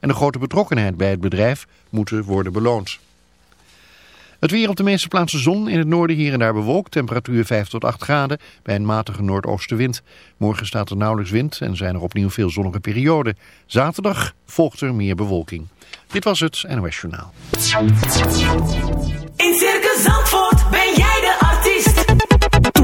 en de grote betrokkenheid bij het bedrijf moeten worden beloond. Het weer op de meeste plaatsen zon. In het noorden hier en daar bewolkt. Temperatuur 5 tot 8 graden bij een matige noordoostenwind. Morgen staat er nauwelijks wind en zijn er opnieuw veel zonnige perioden. Zaterdag volgt er meer bewolking. Dit was het NOS Journaal. In Circus Zandvoort ben.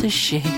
The shape.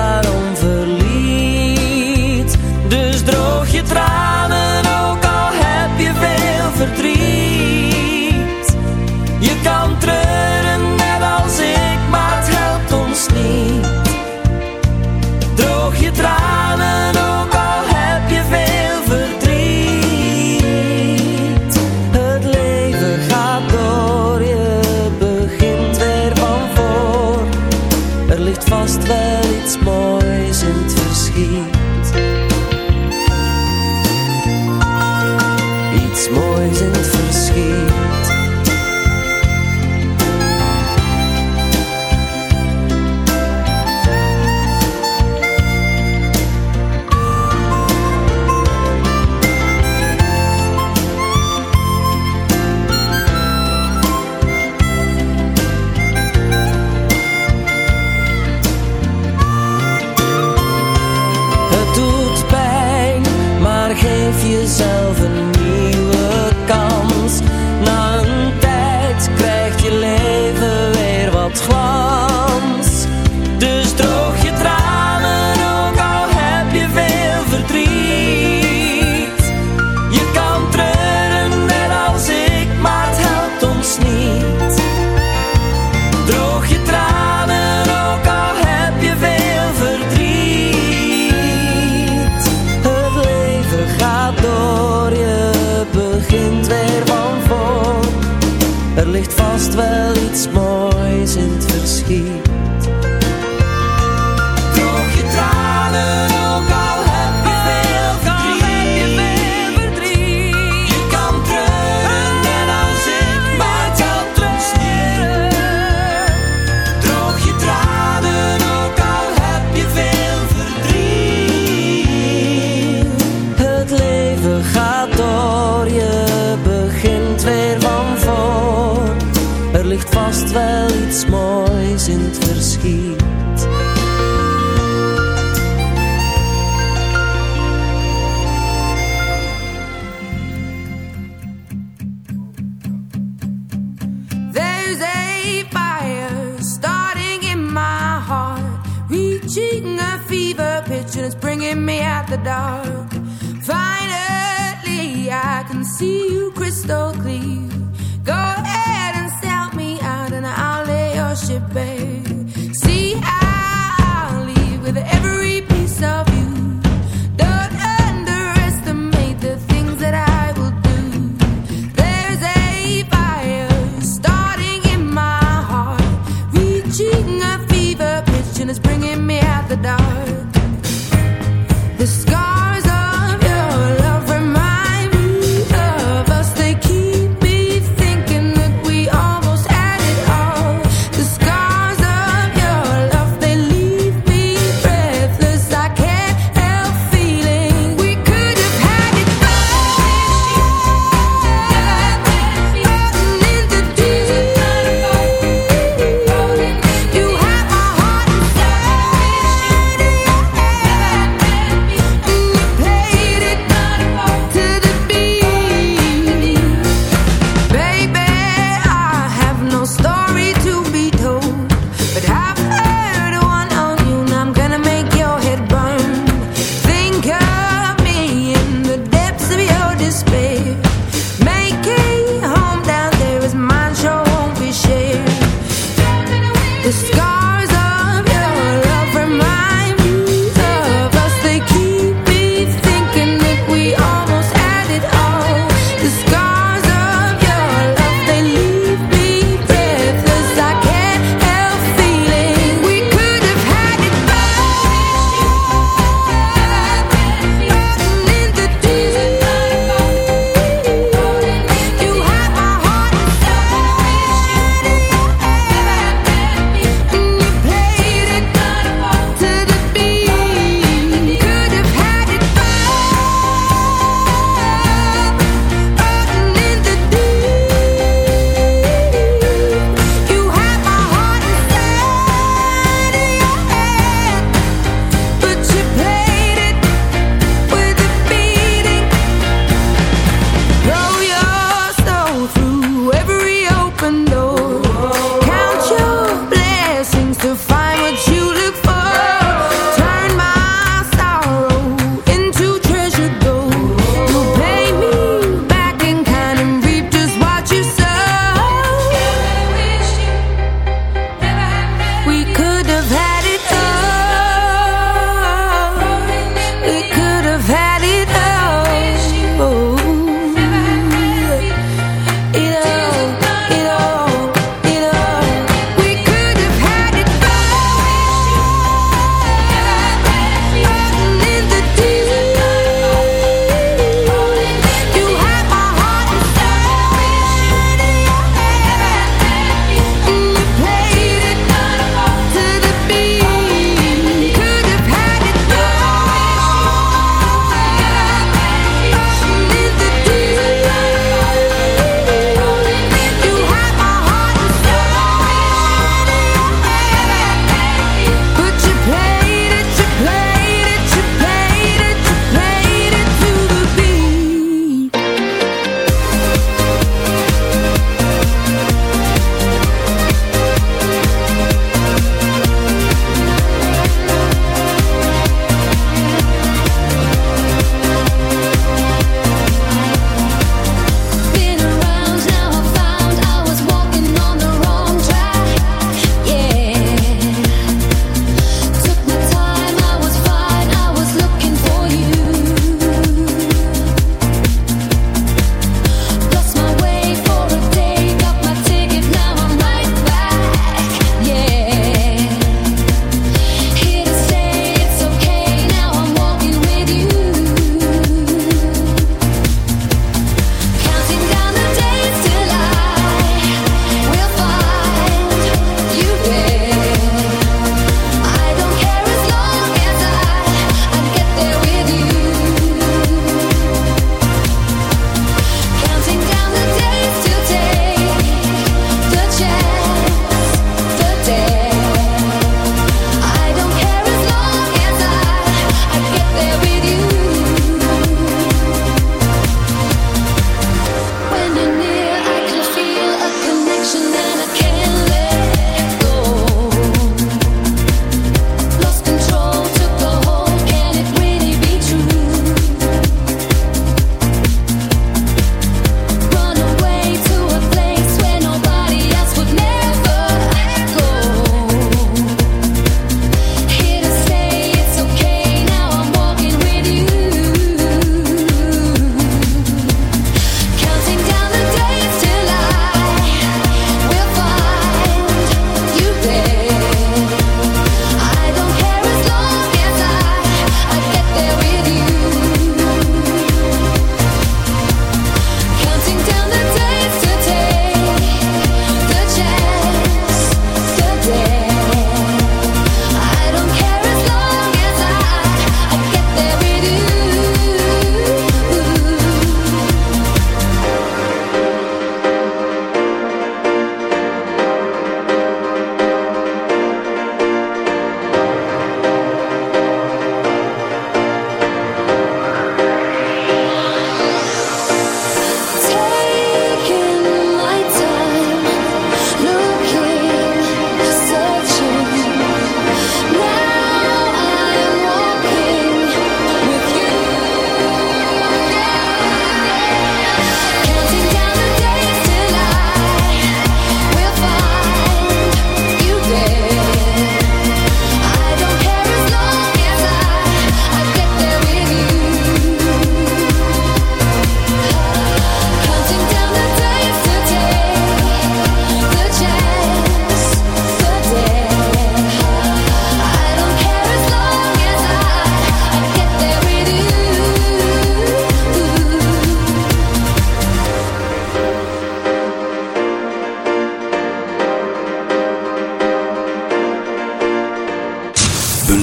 de trás.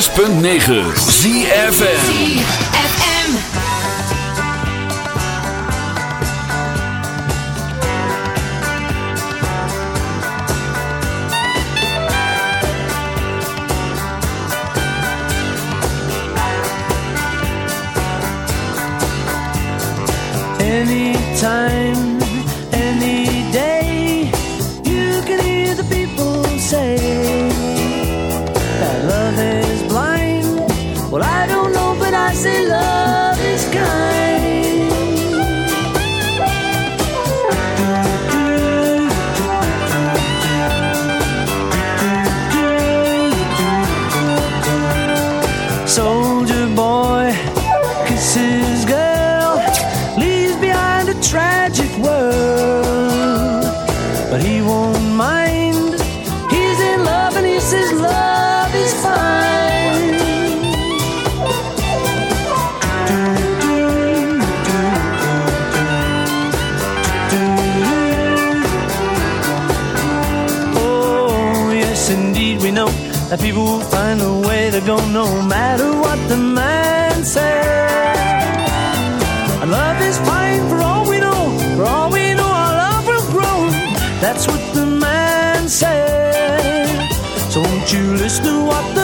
106.9 ZFN says love is fine. Oh, yes, indeed, we know that people will find a way to go no matter what the. Listen to what the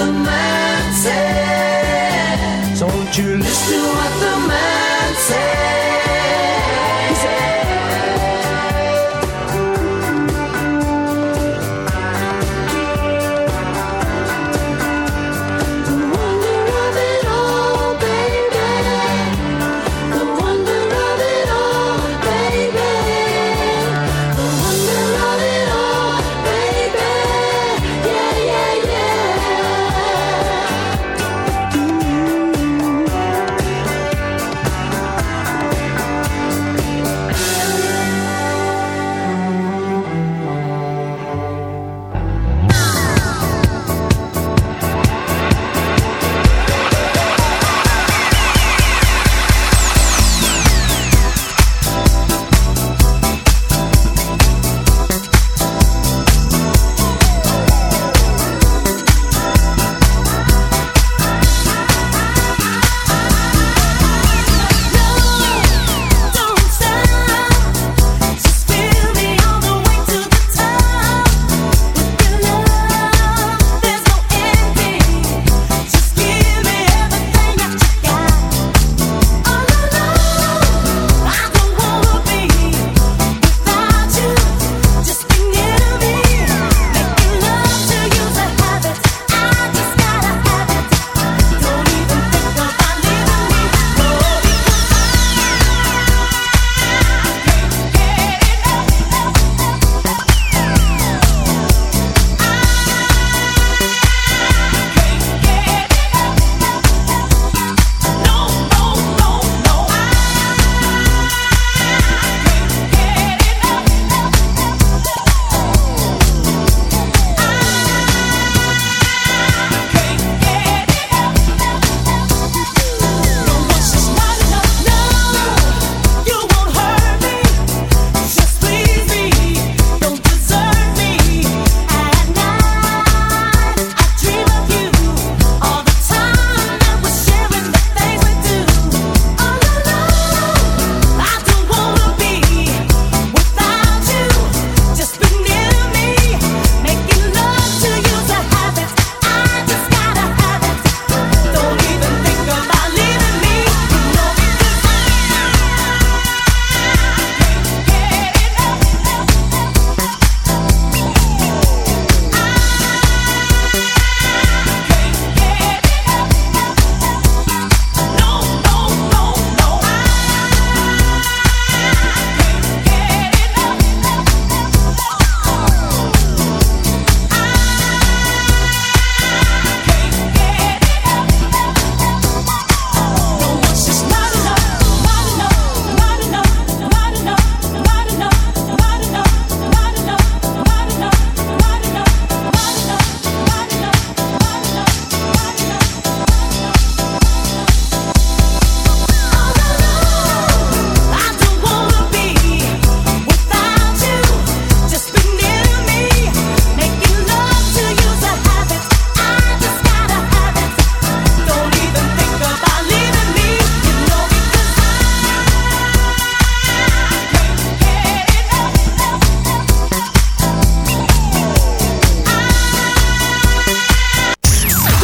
the man said. Don't you listen to what the man said?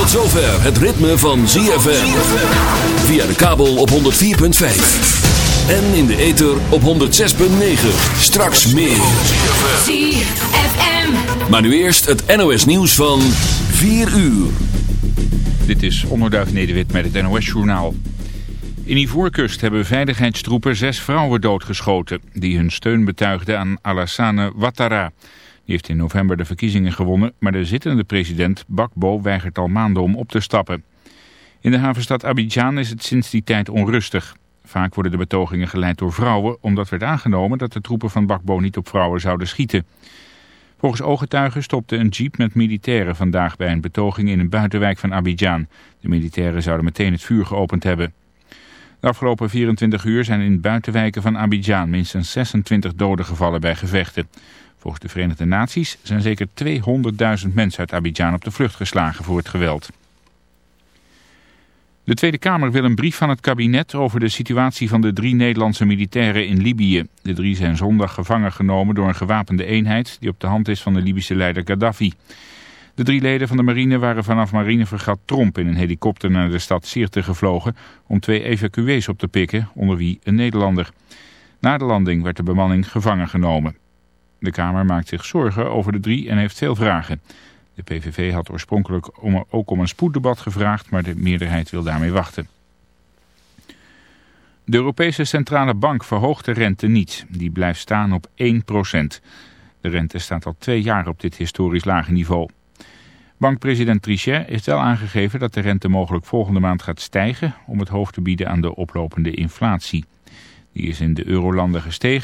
Zover het ritme van ZFM. Via de kabel op 104.5. En in de ether op 106.9. Straks meer. ZFM. Maar nu eerst het NOS nieuws van 4 uur. Dit is Onderduif Nederwit met het NOS-journaal. In Ivoorkust hebben veiligheidstroepen zes vrouwen doodgeschoten... die hun steun betuigden aan Alassane Ouattara. Die heeft in november de verkiezingen gewonnen... maar de zittende president Bakbo weigert al maanden om op te stappen. In de havenstad Abidjan is het sinds die tijd onrustig. Vaak worden de betogingen geleid door vrouwen... omdat werd aangenomen dat de troepen van Bakbo niet op vrouwen zouden schieten... Volgens ooggetuigen stopte een jeep met militairen vandaag bij een betoging in een buitenwijk van Abidjan. De militairen zouden meteen het vuur geopend hebben. De afgelopen 24 uur zijn in buitenwijken van Abidjan minstens 26 doden gevallen bij gevechten. Volgens de Verenigde Naties zijn zeker 200.000 mensen uit Abidjan op de vlucht geslagen voor het geweld. De Tweede Kamer wil een brief van het kabinet over de situatie van de drie Nederlandse militairen in Libië. De drie zijn zondag gevangen genomen door een gewapende eenheid die op de hand is van de Libische leider Gaddafi. De drie leden van de marine waren vanaf marinevergat Tromp in een helikopter naar de stad Sirte gevlogen om twee evacuees op te pikken, onder wie een Nederlander. Na de landing werd de bemanning gevangen genomen. De Kamer maakt zich zorgen over de drie en heeft veel vragen. De PVV had oorspronkelijk om, ook om een spoeddebat gevraagd, maar de meerderheid wil daarmee wachten. De Europese Centrale Bank verhoogt de rente niet. Die blijft staan op 1%. De rente staat al twee jaar op dit historisch lage niveau. Bankpresident Trichet heeft wel aangegeven dat de rente mogelijk volgende maand gaat stijgen... om het hoofd te bieden aan de oplopende inflatie. Die is in de eurolanden gestegen.